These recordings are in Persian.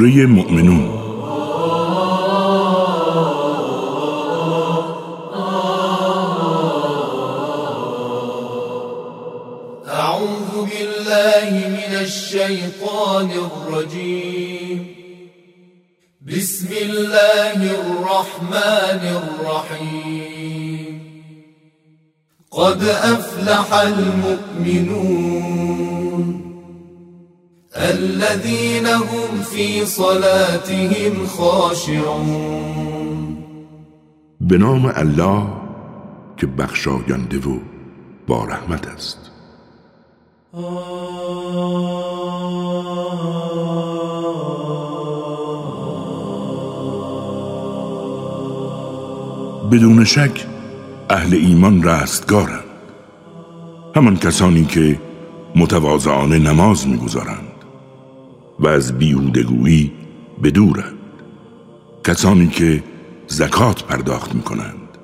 سوره مؤمنون. أعوذ بالله من الشيطان الرجيم. بسم الله الرحمن الرحيم. قد أفلح المؤمنون في صلاتهم خاشعون. به نام الله که بخشاینده و با رحمت است. بدون شک اهل ایمان رستگارند. همان کسانی که متواضعانه نماز می‌گذارند. و از بیهودگویی بدورند کسانی که زکات پرداخت می کنند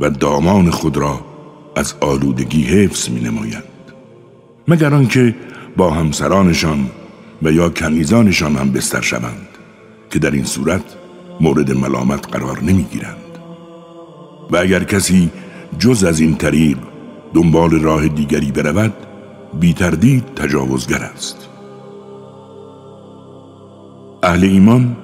و دامان خود را از آلودگی حفظ می نمایند مگر آنکه با همسرانشان و یا کنیزانشان هم بستر شوند که در این صورت مورد ملامت قرار نمی گیرند و اگر کسی جز از این طریق دنبال راه دیگری برود بی تردید تجاوزگر است. اهل ایمان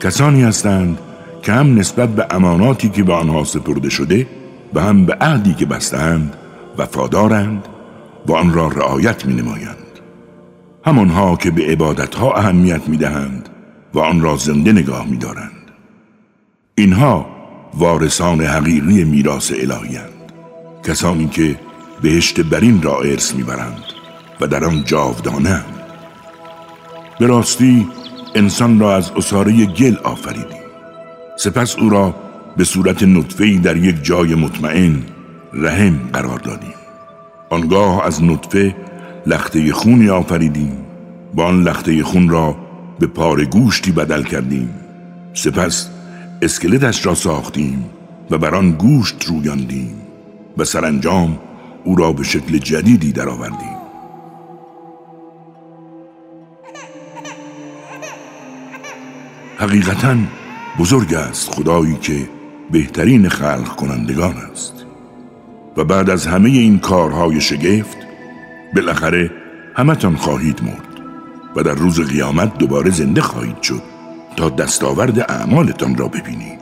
کسانی هستند که هم نسبت به اماناتی که به آنها سپرده شده و هم به عهدی که بستند وفادارند و آن را رعایت می نمایند همانها که به عبادتها اهمیت می دهند و آن را زنده نگاه می دارند اینها وارثان حقیقی میراث الهیند کسانی که بهشت برین را ارث می‌برند و در آن جاودانند به راستی انسان را از اصاره گل آفریدیم سپس او را به صورت نطفه‌ای در یک جای مطمئن رحم قرار دادیم آنگاه از نطفه لخته خونی آفریدیم با آن لخته خون را به پاره گوشتی بدل کردیم سپس اسکلتش را ساختیم و بر آن گوشت رویاندیم و سرانجام او را به شکل جدیدی درآوردیم. حقیقتا بزرگ است خدایی که بهترین خلق کنندگان است. و بعد از همه این کارهای شگفت بالاخره همتان خواهید مرد و در روز قیامت دوباره زنده خواهید شد تا دستاورد اعمالتان را ببینید.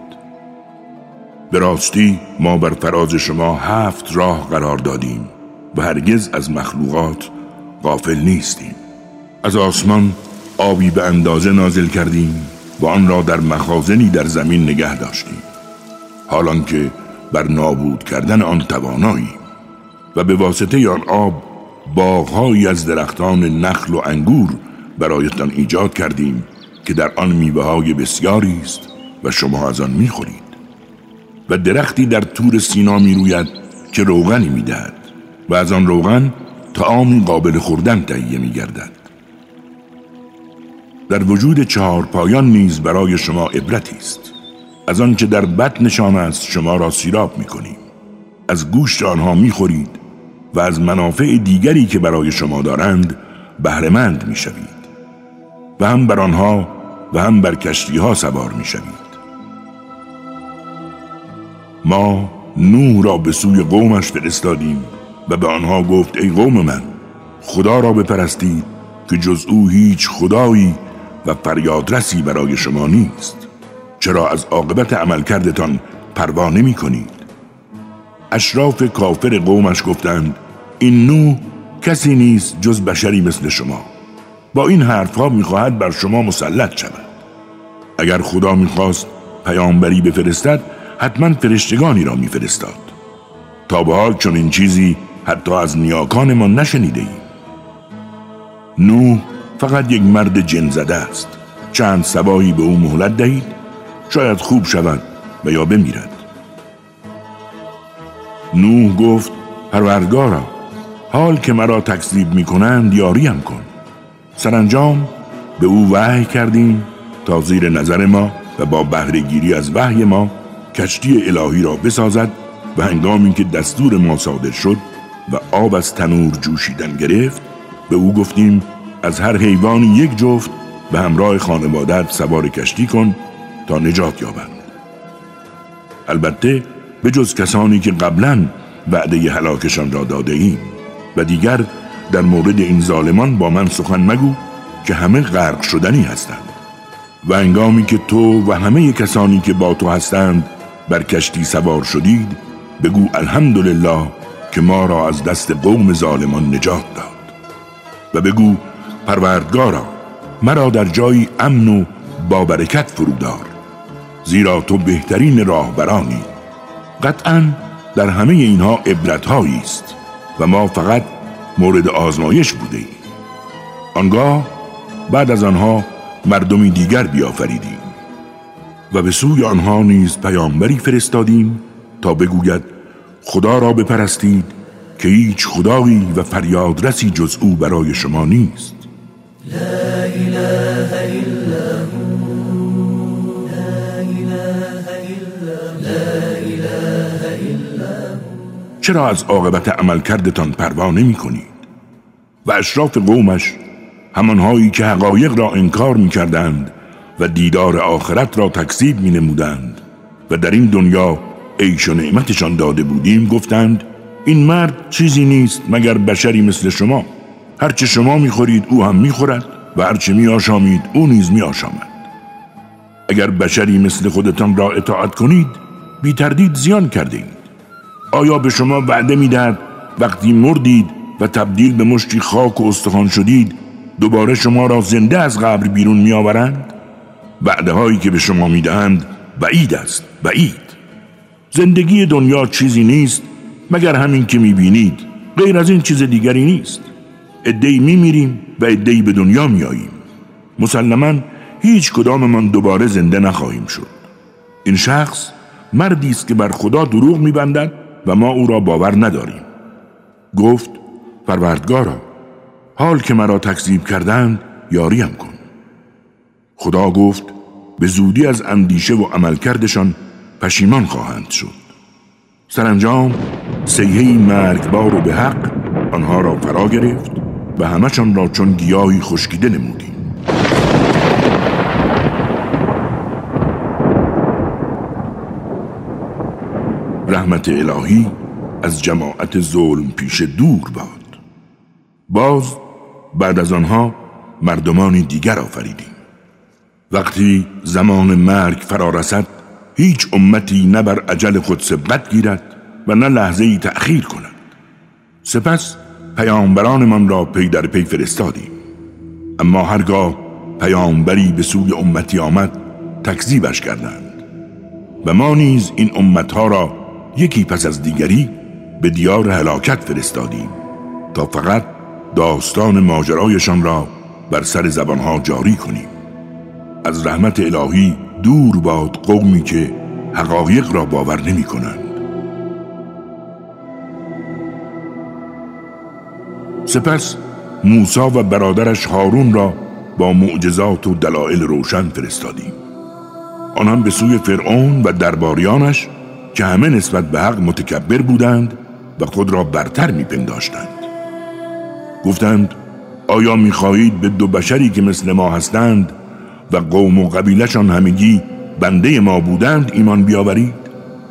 به راستی ما بر فراز شما هفت راه قرار دادیم و هرگز از مخلوقات غافل نیستیم. از آسمان آبی به اندازه نازل کردیم. و آن را در مخازنی در زمین نگه داشتیم. حالان که بر نابود کردن آن توانایی و به واسطه آن آب باغهایی از درختان نخل و انگور برایتان ایجاد کردیم که در آن میوه های بسیاری است و شما از آن می‌خورید. و درختی در تور سینا می‌روید که روغنی می‌دهد و از آن روغن تعامی قابل خوردن تهیه میگردد. در وجود چهار پایان نیز برای شما عبرتی است. از آنچه در بطنشان است شما را سیراب می‌کنیم. از گوشت آنها می‌خورید و از منافع دیگری که برای شما دارند بهرهمند می‌شوید. و هم بر آنها و هم بر کشتی ها سوار می‌شوید. ما نوح را به سوی قومش فرستادیم و به آنها گفت ای قوم من خدا را بپرستید که جز او هیچ خدایی و فریادرسی برای شما نیست. چرا از عاقبت عملکردتان پروا نمی کنید؟ اشراف کافر قومش گفتند این نو کسی نیست جز بشری مثل شما. با این حرفها می‌خواهد بر شما مسلط شود. اگر خدا می‌خواست پیامبری بفرستد حتما فرشتگانی را میفرستاد. تا به حال چون این چیزی حتی از نیاکان ما نشنیده ایم نوح فقط یک مرد جن زده است. چند سبایی به او مهلت دهید. شاید خوب شود و یا بمیرد. نوح گفت پروردگارا حال که مرا تکذیب می‌کنند یاریم کن. سرانجام به او وحی کردیم تا زیر نظر ما و با بهرهگیری از وحی ما کشتی الهی را بسازد و هنگامی که دستور ما صادر شد و آب از تنور جوشیدن گرفت به او گفتیم از هر حیوانی یک جفت به همراه خانوادت سوار کشتی کن تا نجات یابند البته به جز کسانی که قبلا وعده هلاکشان را داده ایم و دیگر در مورد این ظالمان با من سخن مگو که همه غرق شدنی هستند و انگامی که تو و همه کسانی که با تو هستند بر کشتی سوار شدید بگو الحمدلله که ما را از دست قوم ظالمان نجات داد. و بگو پروردگارا مرا در جایی امن و با برکت فرودار. زیرا تو بهترین راهبرانی. قطعا در همه اینها عبرتهایی است و ما فقط مورد آزمایش بوده ایم. آنگاه بعد از آنها مردمی دیگر بیافریدیم و به سوی آنها نیز پیامبری فرستادیم تا بگوید خدا را بپرستید که هیچ خدایی و فریادرسی جز او برای شما نیست. لا اله الا چرا از عاقبت عملکردتان پروا نمی کنید و اشراف قومش همانهایی که حقایق را انکار می کردند و دیدار آخرت را تکذیب می نمودند و در این دنیا عیش و نعمتشان داده بودیم گفتند این مرد چیزی نیست مگر بشری مثل شما؟ هرچه شما می‌خورید او هم می‌خورد و هرچه میآشامید او نیز میآشامد. اگر بشری مثل خودتان را اطاعت کنید بی تردید زیان کرده اید آیا به شما وعده می‌دهد وقتی مردید و تبدیل به مشتی خاک و استخوان شدید دوباره شما را زنده از قبر بیرون میآورند؟ وعده هایی که به شما می‌دهند بعید است بعید. زندگی دنیا چیزی نیست مگر همین که می‌بینید غیر از این چیز دیگری نیست. ادهی میمیریم و ادهی به دنیا میاییم. مسلما هیچ کداممان دوباره زنده نخواهیم شد. این شخص مردی است که بر خدا دروغ میبندد و ما او را باور نداریم. گفت پروردگارا حال که مرا تکذیب کردند یاریم کن. خدا گفت به زودی از اندیشه و عملکردشان پشیمان خواهند شد. سرانجام سیهی مرگبار و به حق آنها را فرا گرفت. و همشان را چون گیاهی خشکیده نمودیم. رحمت الهی از جماعت ظلم پیش دور باد. باز بعد از آنها مردمانی دیگر آفریدیم. وقتی زمان مرگ فرا رسد هیچ امتی نه بر عجل خود سبقت گیرد و نه لحظه ای تأخیر کند. سپس پیامبرانمان را پی در پی فرستادیم. اما هرگاه پیامبری به سوی امتی آمد تکذیبش کردند. و ما نیز این امتها را یکی پس از دیگری به دیار هلاکت فرستادیم تا فقط داستان ماجرایشان را بر سر زبانها جاری کنیم. از رحمت الهی دور باد قومی که حقایق را باور نمی کنند سپس موسا و برادرش هارون را با معجزات و دلایل روشن فرستادیم. آنان به سوی فرعون و درباریانش که همه نسبت به حق متکبر بودند و خود را برتر میپنداشتند. گفتند آیا می‌خواهید به دو بشری که مثل ما هستند و قوم و قبیلشان همگی بنده ما بودند ایمان بیاورید؟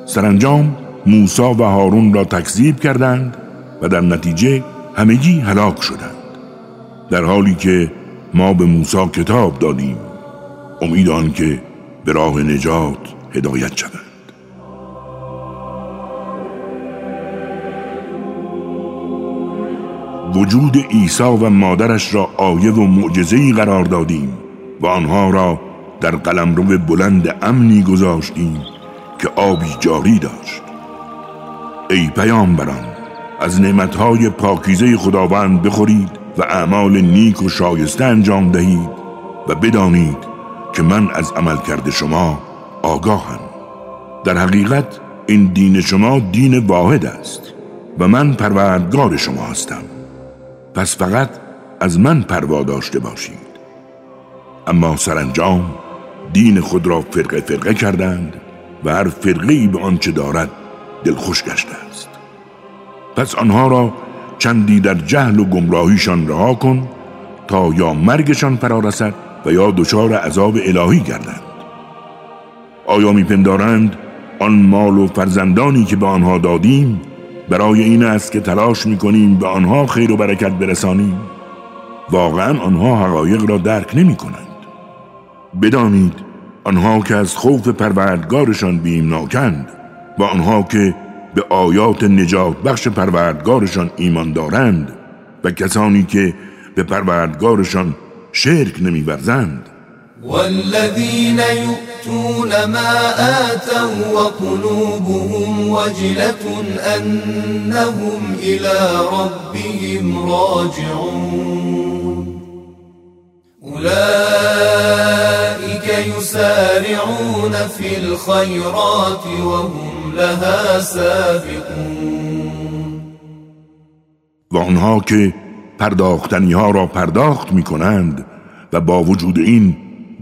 سرانجام موسا و هارون را تکذیب کردند و در نتیجه همگی هلاک شدند. در حالی که ما به موسا کتاب دادیم امید آن که به راه نجات هدایت شوند. وجود عیسی و مادرش را آیه و معجزه‌ای قرار دادیم و آنها را در قلمرو بلند امنی گذاشتیم که آبی جاری داشت. ای پیامبران از نعمتهای پاکیزه خداوند بخورید و اعمال نیک و شایسته انجام دهید و بدانید که من از عمل کرده شما آگاهم. در حقیقت این دین شما دین واحد است و من پروردگار شما هستم. پس فقط از من پروا داشته باشید. اما سرانجام دین خود را فرقه فرقه کردند و هر فرقه به آنچه دارد دلخوش است پس آنها را چندی در جهل و گمراهیشان رها کن تا یا مرگشان فرا رسد و یا دچار عذاب الهی گردند آیا میپندارند آن مال و فرزندانی که به آنها دادیم؟ برای این است که تلاش می‌کنیم به آنها خیر و برکت برسانیم. واقعا آنها حقایق را درک نمی کنند بدانید آنها که از خوف پروردگارشان بیمناکند و آنها که به آیات نجات بخش پروردگارشان ایمان دارند و کسانی که به پروردگارشان شرک نمیورزند. والذین یؤتون ما آتوا وقلوبهم وجلة انهم الى ربهم راجعون. اولئك يسارعون في الخيرات وهم لها سابقون و آنها که پرداختنی ها را پرداخت می کنند و با وجود این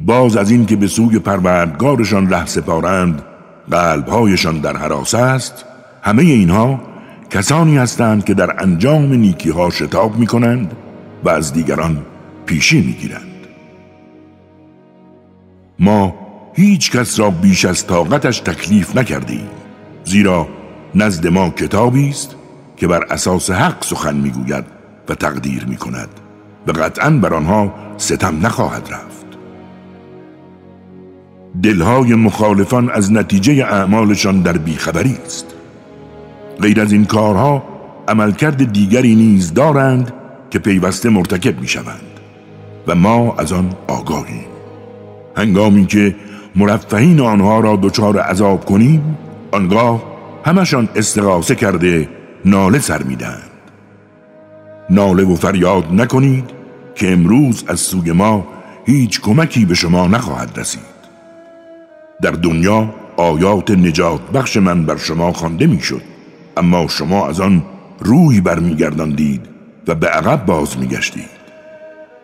باز از این که به سوی پروردگارشان ره سپارند قلبهایشان در حراس است همه اینها کسانی هستند که در انجام نیکی ها شتاب می کنند و از دیگران پیشی می گیرند. ما هیچ کس را بیش از طاقتش تکلیف نکردیم زیرا نزد ما کتابی است که بر اساس حق سخن می‌گوید و تقدیر می کند و قطعا بر آنها ستم نخواهد رفت. دلهای مخالفان از نتیجه اعمالشان در بیخبری است. غیر از این کارها عملکرد دیگری نیز دارند که پیوسته مرتکب می شوند و ما از آن آگاهیم. هنگامی که مرفهین آنها را دچار عذاب کنیم آنگاه همشان استغاثه کرده ناله سر می‌دهند. ناله و فریاد نکنید که امروز از سوی ما هیچ کمکی به شما نخواهد رسید. در دنیا آیات نجات بخش من بر شما خوانده می‌شد اما شما از آن روی برمیگرداندید و به عقب باز میگشتید.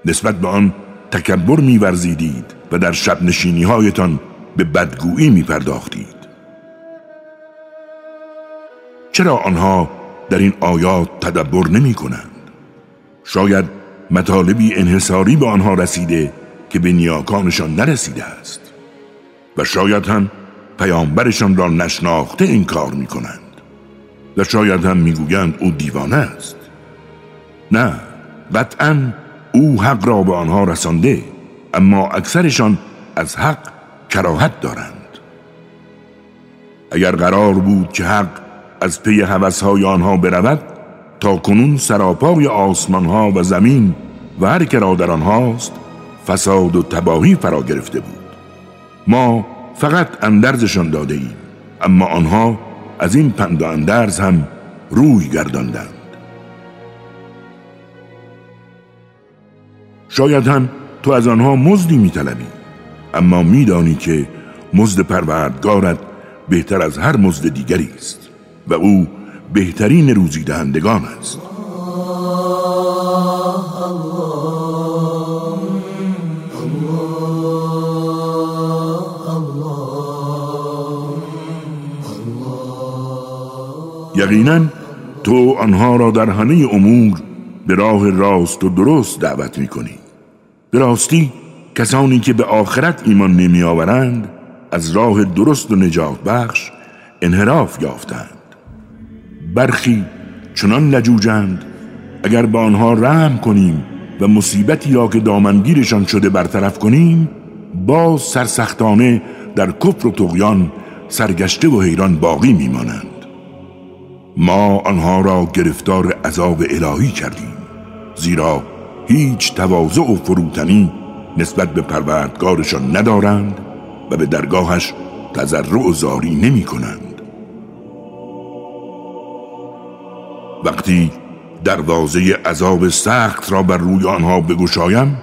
نسبت به آن تکبر میورزیدید و در شب نشینی هایتان به بدگویی میپرداختید. چرا آنها در این آیات تدبر نمی کنند؟ شاید مطالبی انحصاری به آنها رسیده که به نیاکانشان نرسیده است. و شاید هم پیامبرشان را نشناخته این کار می کنند و شاید هم می‌گویند او دیوانه است. نه قطعا او حق را به آنها رسانده اما اکثرشان از حق کراهت دارند. اگر قرار بود که حق از پی حوثهای آنها برود تا کنون سراپای آسمان ها و زمین و هر که را در آنهاست فساد و تباهی فرا گرفته بود. ما فقط اندرزشان داده ایم اما آنها از این پند و اندرز هم روی گرداندند. شاید هم تو از آنها مزدی میطلبی اما میدانی که مزد پروردگارت بهتر از هر مزد دیگری است. و او بهترین روزی دهندگان است. یقینا تو آنها را در همه امور به راه راست و درست دعوت می کنی به راستی کسانی که به آخرت ایمان نمی آورند از راه درست و نجات بخش انحراف یافتند. برخی چنان لجوجند اگر به آنها رحم کنیم و مصیبتی را که دامنگیرشان شده برطرف کنیم باز سرسختانه در کفر و تغیان سرگشته و حیران باقی میمانند. ما آنها را گرفتار عذاب الهی کردیم زیرا هیچ تواضع و فروتنی نسبت به پروردگارشان ندارند و به درگاهش تذرع و زاری نمی کنند وقتی دروازه عذاب سخت را بر روی آنها بگشایم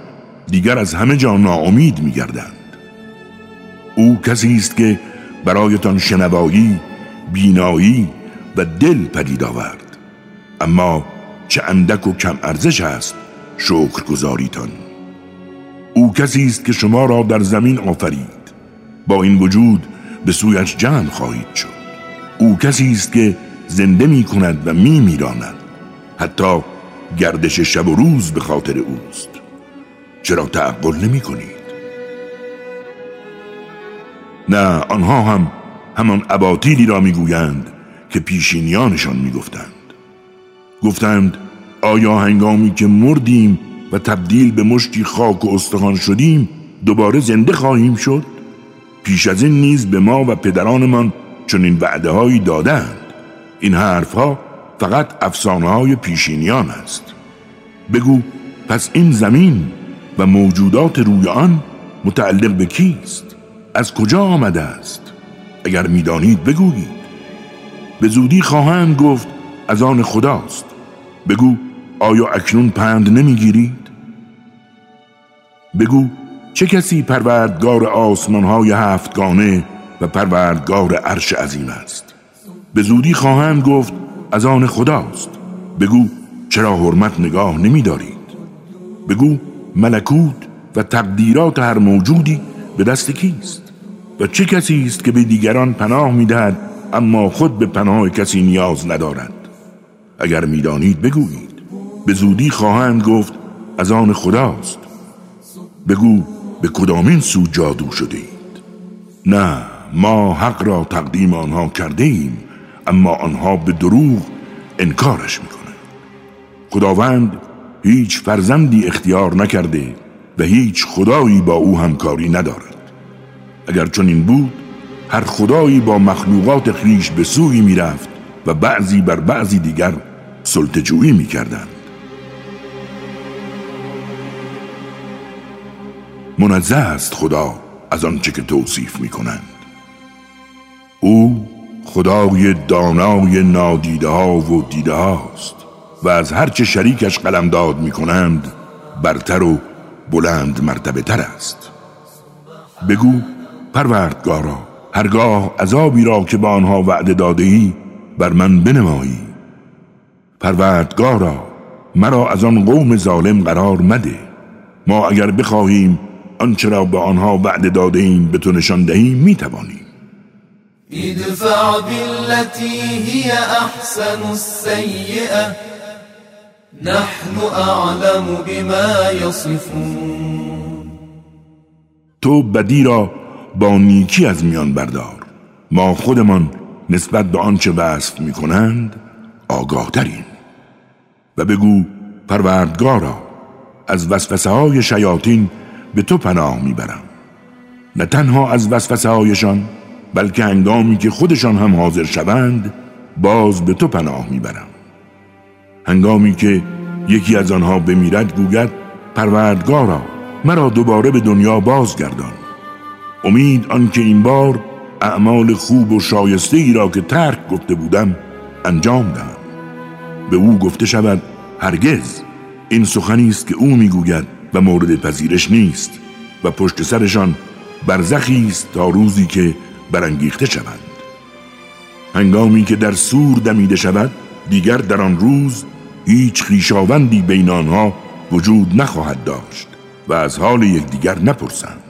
دیگر از همه جا ناامید میگردند. او کسی است که برایتان شنوایی بینایی و دل پدید آورد. اما چه اندک و کم ارزش است شکر گذاریتان او کسی است که شما را در زمین آفرید. با این وجود به سویش جمع خواهید شد. او کسی است که زنده می کند و می میراند حتی گردش شب و روز به خاطر اوست. چرا تعقل نمی کنید نه آنها هم همان اباطیلی را می‌گویند که پیشینیانشان می‌گفتند. گفتند آیا هنگامی که مردیم و تبدیل به مشتی خاک و استخوان شدیم دوباره زنده خواهیم شد؟ پیش از این نیز به ما و پدرانمان چنین وعده هایی دادند این حرفها فقط افسانه های پیشینیان است. بگو پس این زمین و موجودات روی آن متعلق به کیست؟ از کجا آمده است؟ اگر می‌دانید بگویید. به زودی خواهند گفت از آن خداست. بگو آیا اکنون پند نمی‌گیرید؟ بگو چه کسی پروردگار آسمان های هفتگانه و پروردگار عرش عظیم است؟ به زودی خواهند گفت از آن خداست. بگو چرا حرمت نگاه نمی دارید بگو ملکوت و تقدیرات هر موجودی به دست کیست؟ و چه کسی است که به دیگران پناه می‌دهد اما خود به پناه کسی نیاز ندارد؟ اگر می‌دانید بگویید. به زودی خواهند گفت از آن خداست. بگو به کدامین سو جادو شده اید نه ما حق را تقدیم آنها کرده ایم اما آنها به دروغ انکارش می‌کنند. خداوند هیچ فرزندی اختیار نکرده و هیچ خدایی با او همکاری ندارد. اگر چنین بود هر خدایی با مخلوقات خیش به سوی می‌رفت و بعضی بر بعضی دیگر سلطجویی می‌کردند. منزه است خدا از آنچه که توصیف می‌کنند. او خدای دانای نادیده ها و دیده هاست و از هرچه شریکش قلمداد می کنند برتر و بلند مرتبه تر است. بگو پروردگارا هرگاه عذابی را که به آنها وعده داده ای بر من بنمایی. پروردگارا مرا از آن قوم ظالم قرار مده. ما اگر بخواهیم آنچه را به آنها وعده داده ایم به تو نشان دهیم می توانیم ادفع بالتي هي احسن السيئه نحن اعلم بما يصفون. تو بدی را با نیکی از میان بردار. ما خودمان نسبت به آنچه وصف می کنند آگاه ترین و بگو پروردگارا از وسوسه های شیاطین به تو پناه می‌برم. نه تنها از وسوسه هایشان بلکه هنگامی که خودشان هم حاضر شوند باز به تو پناه می‌برم. هنگامی که یکی از آنها بمیرد گوید پروردگارا مرا دوباره به دنیا بازگردان. امید آنکه این بار اعمال خوب و شایسته ای را که ترک گفته بودم انجام دهم. به او گفته شود هرگز این سخنی است که او می‌گوید و مورد پذیرش نیست و پشت سرشان برزخی است تا روزی که برانگیخته شوند. هنگامی که در سور دمیده شود دیگر در آن روز هیچ خیشاوندی بین آنها وجود نخواهد داشت و از حال یکدیگر نپرسند.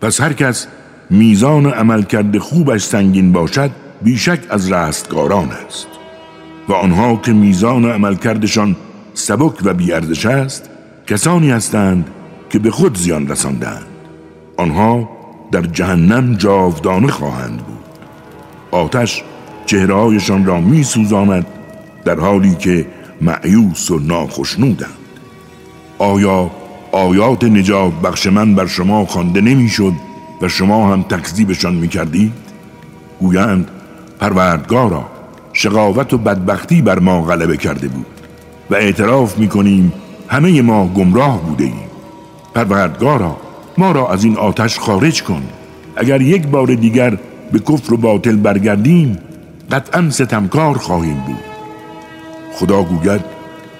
پس هر کس میزان عملکرد خوبش سنگین باشد بیشک از رستگاران است. و آنها که میزان عملکردشان سبک و بیارزش است کسانی هستند که به خود زیان رساندند. آنها در جهنم جاودانه خواهند بود. آتش چهرهایشان را می سوزاند در حالی که معیوس و ناخشنودند. آیا آیات نجات بخش من بر شما خوانده نمی‌شد و شما هم تکذیبشان می کردید؟ گویند پروردگارا شقاوت و بدبختی بر ما غلبه کرده بود و اعتراف می کنیم همه ما گمراه بوده ایم پروردگارا ما را از این آتش خارج کن. اگر یک بار دیگر به کفر و باطل برگردیم قطعا ستمکار خواهیم بود. خدا گوید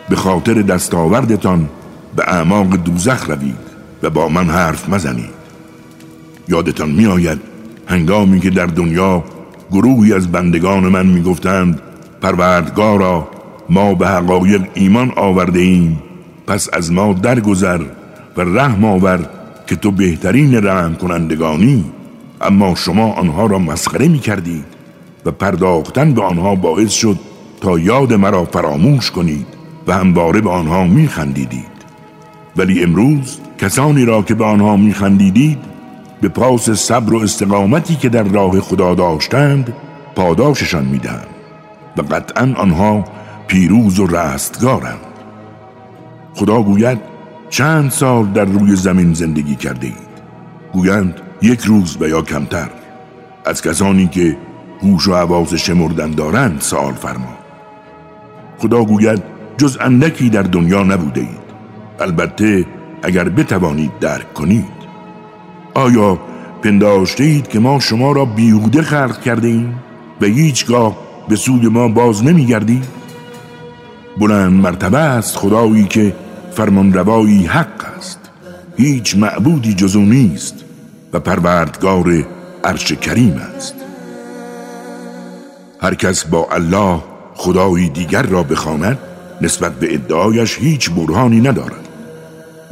به خاطر دستاوردتان به اعماق دوزخ روید و با من حرف مزنید. یادتان میآید هنگامی که در دنیا گروهی از بندگان من می‌گفتند پروردگارا ما به حقایق ایمان آورده ایم پس از ما درگذر و رحم آور که تو بهترین رحم کنندگانی اما شما آنها را مسخره می کردید و پرداختن به آنها باعث شد تا یاد مرا فراموش کنید و همواره به آنها می خندیدید ولی امروز کسانی را که به آنها می خندیدید به پاس صبر و استقامتی که در راه خدا داشتند پاداششان می‌دهم و قطعا آنها پیروز و رستگارند. خدا گوید چند سال در روی زمین زندگی کرده اید. گویند یک روز و یا کمتر. از کسانی که هوش و عواز شمردن دارند سال فرما. خدا گوید جز اندکی در دنیا نبوده اید. البته اگر بتوانید درک کنید. آیا پنداشته اید که ما شما را بیهوده خلق کرده ایم و هیچگاه به سوی ما باز نمیگردید بلند مرتبه است خدایی که فرمان روایی حق است. هیچ معبودی جزو نیست و پروردگار عرش کریم است. هر کس با الله خدایی دیگر را بخواند نسبت به ادعایش هیچ برهانی ندارد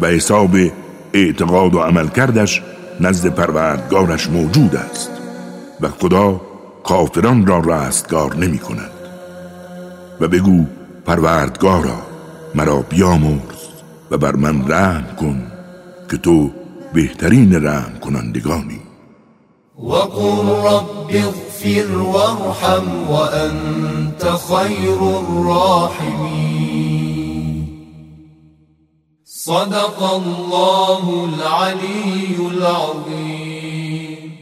و حساب اعتقاد و عمل کردش نزد پروردگارش موجود است و خدا کافران را رستگار نمی کند. و بگو پروردگارا مرا بیامرز. و بر من رحم کن که تو بهترین رحم کنندگانی. وقل رب اغفر وارحم وأنت خير الراحمين. صدق الله العلي العظيم.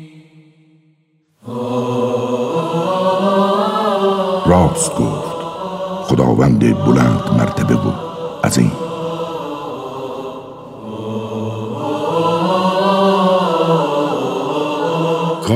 راست گفت. خداوند بلند مرتبه و عظیم.